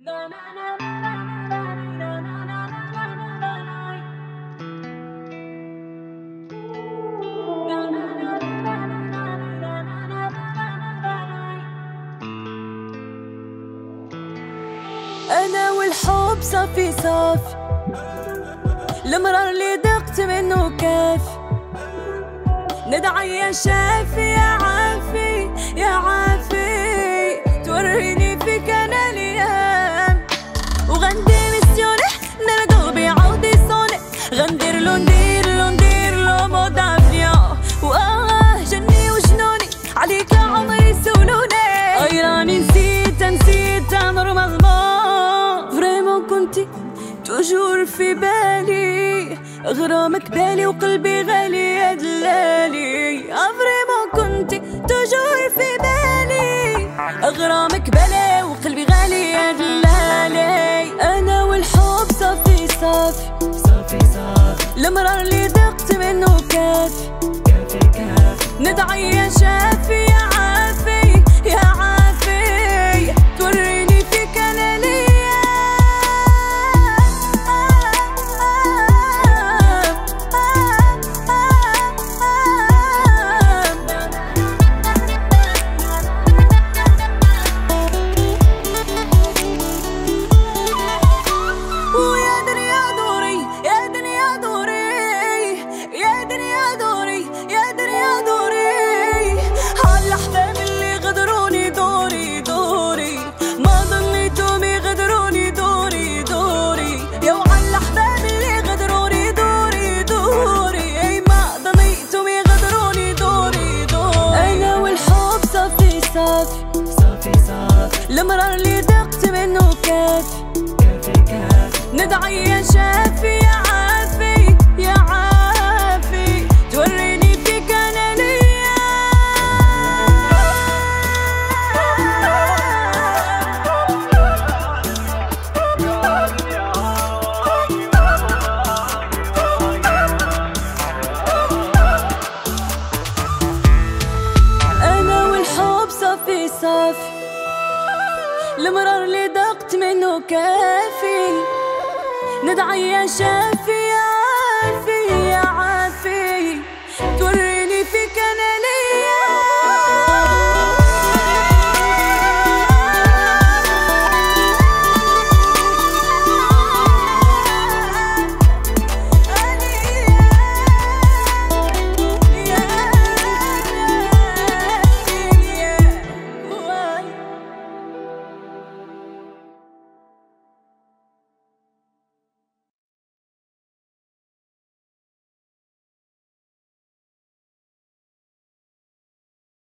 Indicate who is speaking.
Speaker 1: أنا والحب صافي صافي المرار اللي دقت منه كافي ندعي يا شافي يا عافي يا عافي. غندير له ندير له ندير له mode avion وآه جني وجنوني عليك عمري سولوني أي راني نسيت نسيت normalement vraiment كنتي toujours في بالي غرامك بالي وقلبي غالي يا دلالي المرار اللي دقت منه كافي ندعي يا شافي. المرار اللي دقت منه كافي
Speaker 2: كافي كافي
Speaker 1: ندعي يا شافي يا عافي يا عافي. توريني فيك أنا أنا والحب صافي صافي. المرار اللي دقت منه كافي. ندعي يا شافي.